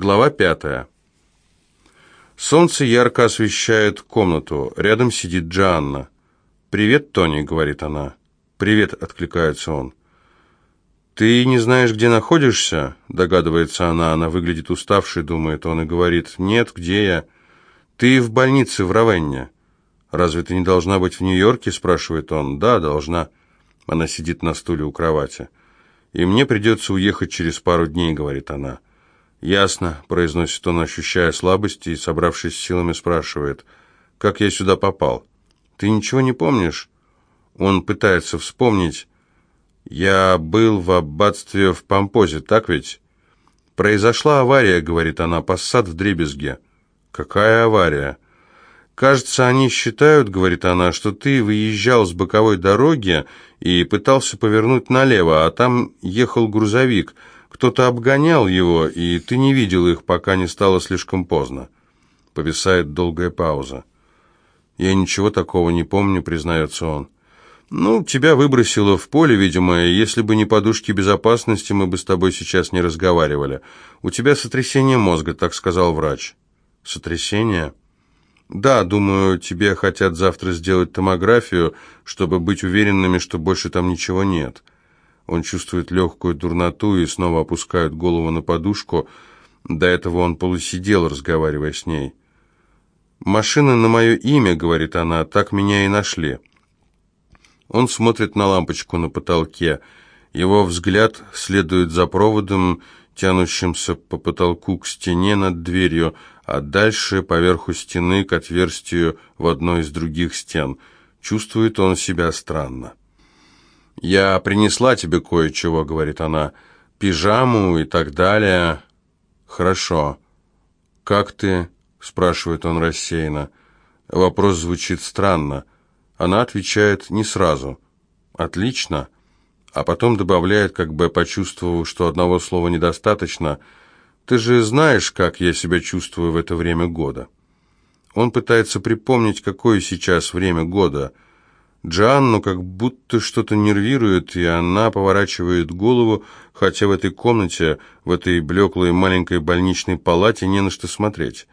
Глава пятая. Солнце ярко освещает комнату. Рядом сидит Джанна. «Привет, Тони», — говорит она. «Привет», — откликается он. «Ты не знаешь, где находишься?» — догадывается она. Она выглядит уставшей, думает он, и говорит. «Нет, где я?» «Ты в больнице в Равенне». «Разве ты не должна быть в Нью-Йорке?» — спрашивает он. «Да, должна». Она сидит на стуле у кровати. «И мне придется уехать через пару дней», — говорит она. «Ясно», — произносит он, ощущая слабость, и, собравшись силами, спрашивает, «Как я сюда попал?» «Ты ничего не помнишь?» Он пытается вспомнить. «Я был в аббатстве в Помпозе, так ведь?» «Произошла авария», — говорит она, — «пассат в дребезге». «Какая авария?» «Кажется, они считают, — говорит она, — что ты выезжал с боковой дороги и пытался повернуть налево, а там ехал грузовик». Кто-то обгонял его, и ты не видел их, пока не стало слишком поздно. Повисает долгая пауза. Я ничего такого не помню, признается он. Ну, тебя выбросило в поле, видимо, и если бы не подушки безопасности, мы бы с тобой сейчас не разговаривали. У тебя сотрясение мозга, так сказал врач. Сотрясение? Да, думаю, тебе хотят завтра сделать томографию, чтобы быть уверенными, что больше там ничего нет. Он чувствует легкую дурноту и снова опускает голову на подушку. До этого он полусидел, разговаривая с ней. «Машина на мое имя», — говорит она, — «так меня и нашли». Он смотрит на лампочку на потолке. Его взгляд следует за проводом, тянущимся по потолку к стене над дверью, а дальше поверху стены к отверстию в одной из других стен. Чувствует он себя странно. «Я принесла тебе кое-чего», — говорит она, — «пижаму и так далее». «Хорошо». «Как ты?» — спрашивает он рассеянно. Вопрос звучит странно. Она отвечает не сразу. «Отлично». А потом добавляет, как бы почувствовав, что одного слова недостаточно, «Ты же знаешь, как я себя чувствую в это время года». Он пытается припомнить, какое сейчас время года — Джанну как будто что-то нервирует, и она поворачивает голову, хотя в этой комнате, в этой блеклой маленькой больничной палате не на что смотреть.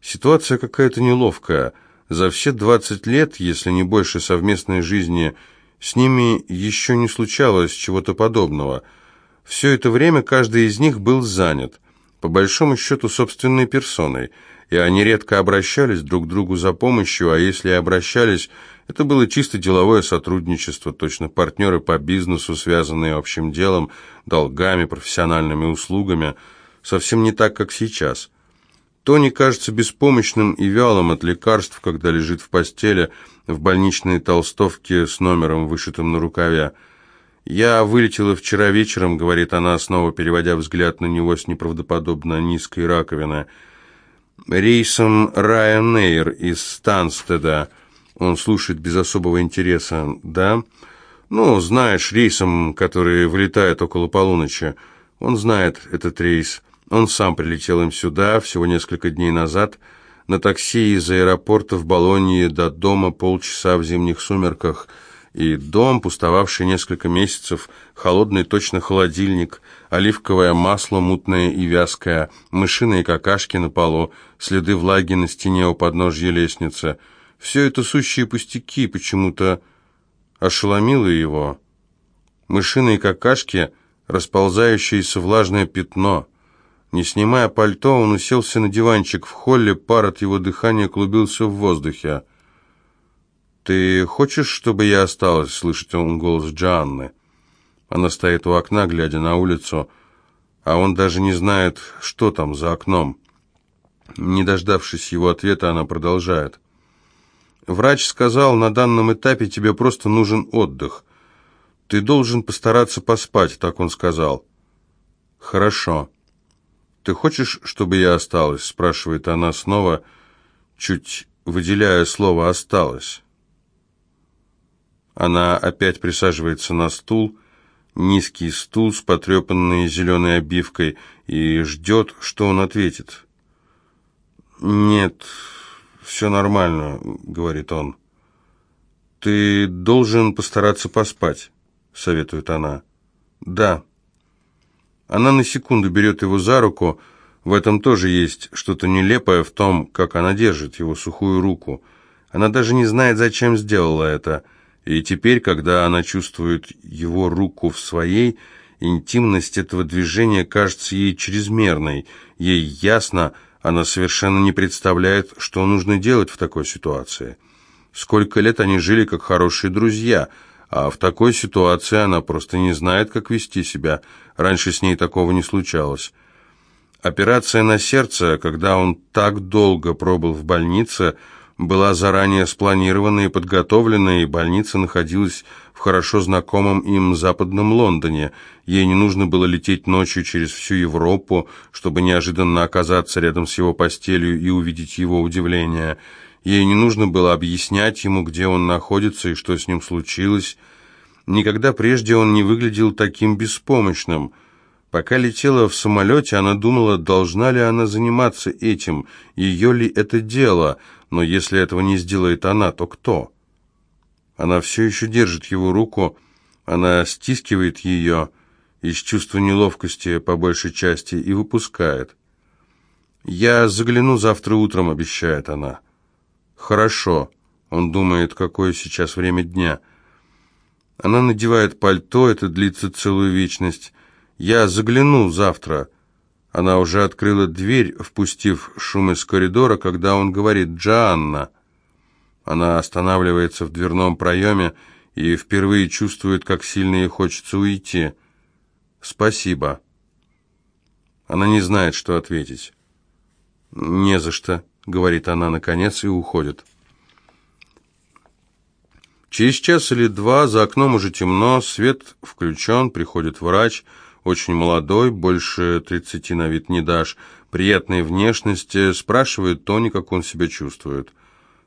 Ситуация какая-то неловкая. За все двадцать лет, если не больше совместной жизни, с ними еще не случалось чего-то подобного. Все это время каждый из них был занят, по большому счету собственной персоной, и они редко обращались друг к другу за помощью, а если и обращались – это было чисто деловое сотрудничество, точно партнеры по бизнесу, связанные общим делом, долгами, профессиональными услугами, совсем не так, как сейчас. Тони кажется беспомощным и вялым от лекарств, когда лежит в постели в больничной толстовке с номером, вышитым на рукаве. «Я вылетела вчера вечером», — говорит она, снова переводя взгляд на него с неправдоподобно низкой раковины, «рейсом Ryanair из Станстеда». Он слушает без особого интереса. «Да? Ну, знаешь, рейсом, который вылетает около полуночи. Он знает этот рейс. Он сам прилетел им сюда всего несколько дней назад. На такси из аэропорта в Болонье до дома полчаса в зимних сумерках. И дом, пустовавший несколько месяцев, холодный точно холодильник, оливковое масло мутное и вязкое, мышиные какашки на полу, следы влаги на стене у подножья лестницы — все это сущие пустяки почему-то ошеломило его. Мышиные какашки, расползающееся влажное пятно. Не снимая пальто, он уселся на диванчик в холле, пар от его дыхания клубился в воздухе. «Ты хочешь, чтобы я осталась?» — слышит он голос Джанны. Она стоит у окна, глядя на улицу, а он даже не знает, что там за окном. Не дождавшись его ответа, она продолжает. Врач сказал, на данном этапе тебе просто нужен отдых. Ты должен постараться поспать, так он сказал. Хорошо. Ты хочешь, чтобы я осталась? спрашивает она снова, чуть выделяя слово «осталось». Она опять присаживается на стул, низкий стул с потрепанной зеленой обивкой, и ждет, что он ответит. «Нет, «Все нормально», — говорит он. «Ты должен постараться поспать», — советует она. «Да». Она на секунду берет его за руку. В этом тоже есть что-то нелепое в том, как она держит его сухую руку. Она даже не знает, зачем сделала это. И теперь, когда она чувствует его руку в своей, интимность этого движения кажется ей чрезмерной. Ей ясно, она совершенно не представляет, что нужно делать в такой ситуации. Сколько лет они жили как хорошие друзья, а в такой ситуации она просто не знает, как вести себя. Раньше с ней такого не случалось. Операция на сердце, когда он так долго пробыл в больнице, была заранее спланирована и подготовлена, и больница находилась в хорошо знакомом им западном Лондоне. Ей не нужно было лететь ночью через всю Европу, чтобы неожиданно оказаться рядом с его постелью и увидеть его удивление. Ей не нужно было объяснять ему, где он находится и что с ним случилось. Никогда прежде он не выглядел таким беспомощным – Пока летела в самолете, она думала, должна ли она заниматься этим, ее ли это дело, но если этого не сделает она, то кто? Она все еще держит его руку, она стискивает ее из чувства неловкости по большей части и выпускает. «Я загляну завтра утром», — обещает она. «Хорошо», — он думает, какое сейчас время дня. Она надевает пальто, это длится целую вечность. «Я загляну завтра». Она уже открыла дверь, впустив шум из коридора, когда он говорит «Джанна». Она останавливается в дверном проеме и впервые чувствует, как сильно ей хочется уйти. «Спасибо». Она не знает, что ответить. «Не за что», — говорит она наконец и уходит. Через час или два за окном уже темно, свет включен, приходит врач — очень молодой, больше тридцати на вид не дашь, приятной внешности, спрашивает Тони, как он себя чувствует.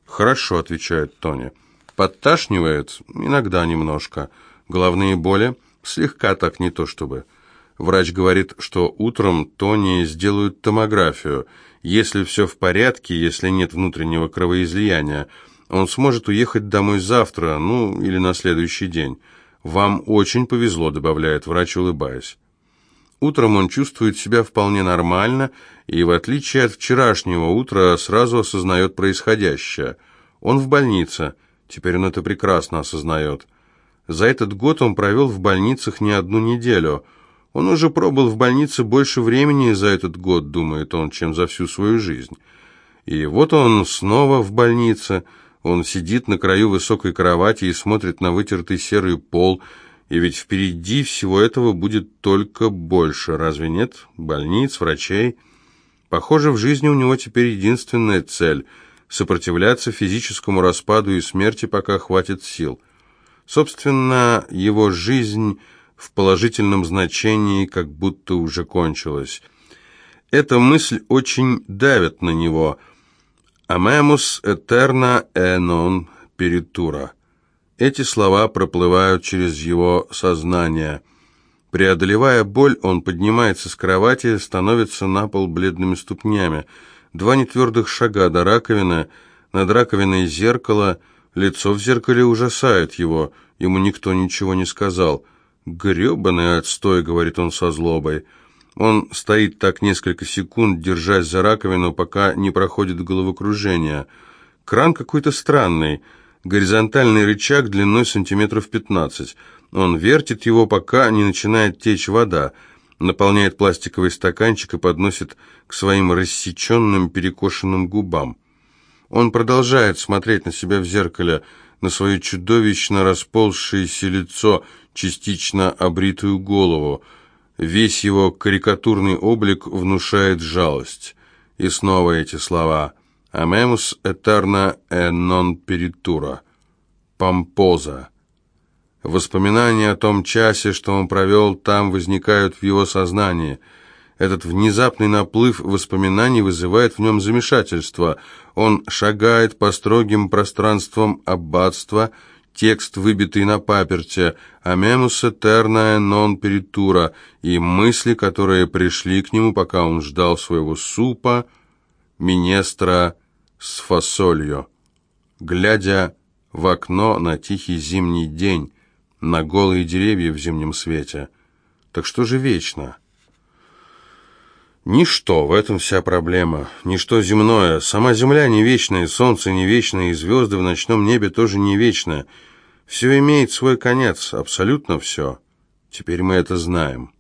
«Хорошо», — отвечает Тони. «Подташнивает? Иногда немножко. Головные боли? Слегка так, не то чтобы». Врач говорит, что утром Тони сделают томографию. Если все в порядке, если нет внутреннего кровоизлияния, он сможет уехать домой завтра, ну, или на следующий день. «Вам очень повезло», — добавляет врач, улыбаясь. Утром он чувствует себя вполне нормально и, в отличие от вчерашнего утра, сразу осознает происходящее. Он в больнице, теперь он это прекрасно осознает. За этот год он провел в больницах не одну неделю. Он уже пробыл в больнице больше времени за этот год, думает он, чем за всю свою жизнь. И вот он снова в больнице, он сидит на краю высокой кровати и смотрит на вытертый серый пол, и ведь впереди всего этого будет только больше, разве нет? Больниц, врачей. Похоже, в жизни у него теперь единственная цель – сопротивляться физическому распаду и смерти, пока хватит сил. Собственно, его жизнь в положительном значении как будто уже кончилась. Эта мысль очень давит на него. «Амемус этерна энон перитура». Эти слова проплывают через его сознание. Преодолевая боль, он поднимается с кровати, становится на пол бледными ступнями. Два нетвердых шага до раковины, над раковиной зеркало, лицо в зеркале ужасает его, ему никто ничего не сказал. «Гребаный отстой», — говорит он со злобой. Он стоит так несколько секунд, держась за раковину, пока не проходит головокружение. Кран какой-то странный — горизонтальный рычаг длиной сантиметров 15. Он вертит его, пока не начинает течь вода, наполняет пластиковый стаканчик и подносит к своим рассеченным перекошенным губам. Он продолжает смотреть на себя в зеркале, на свое чудовищно расползшееся лицо, частично обритую голову. Весь его карикатурный облик внушает жалость. И снова эти слова Амемус этерна e non peritura. Помпоза. Воспоминания о том часе, что он провел там, возникают в его сознании. Этот внезапный наплыв воспоминаний вызывает в нем замешательство. Он шагает по строгим пространствам аббатства, текст, выбитый на паперте, «Амемус этерная нон перитура» и мысли, которые пришли к нему, пока он ждал своего супа, минестра с фасолью, глядя в окно на тихий зимний день, на голые деревья в зимнем свете. Так что же вечно? Ничто, в этом вся проблема. Ничто земное. Сама Земля не вечная, Солнце не вечное, и звезды в ночном небе тоже не вечные. Все имеет свой конец, абсолютно все. Теперь мы это знаем.